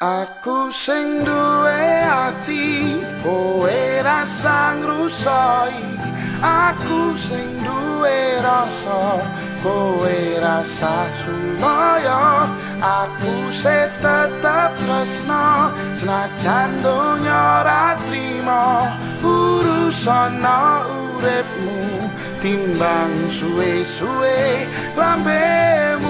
Aku sing duwe ati kowe rasa ngrusoi. Aku sing duwe rasa kowe rasa suloyo Aku se tetep tresno senajan donya ora trimo urusan uripmu timbang suwe-suwe lambemu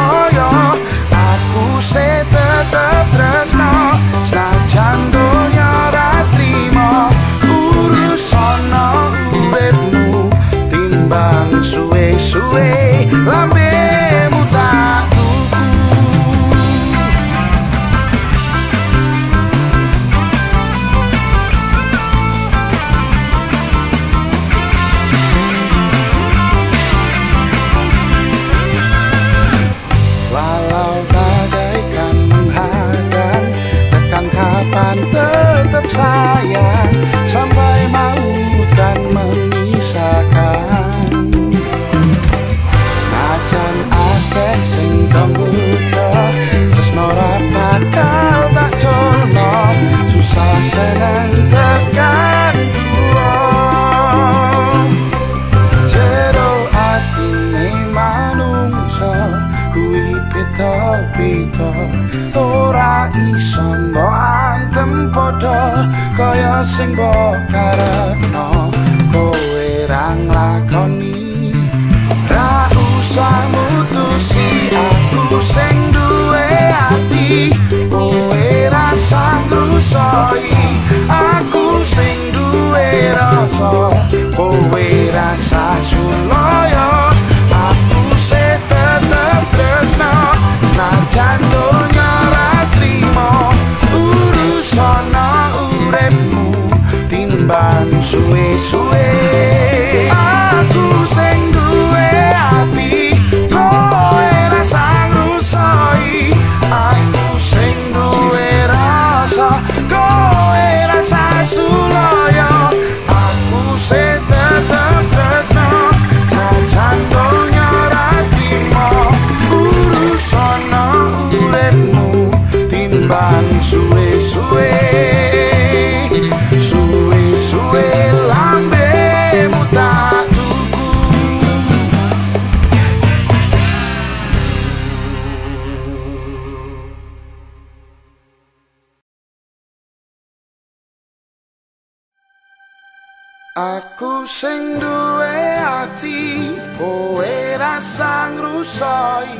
kapan tetap sayang Sampai maut kan memisahkan. Najan akeh sing tanggudo Tresno ra bakal tak jono. Susah senang beda-beda ora iso antem padha kaya sing karepno kowe ra nglakoni. Ra usah mutusi aku sing duwe ati kowe rasa ngrusoi aku sing duwe rasa kowe rasa suloyo timbang suwe-suwe Aku sing duwe ati kowe rasa ngrusoi.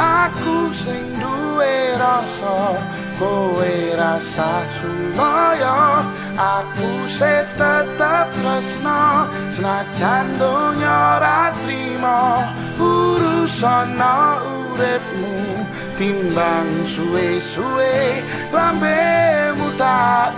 Aku sing duwe rasa kowe rasa suloyo Aku se tetep tresno senajan donya ra trimo. Urusan uripmu timbang suwe-suwe lambemu tak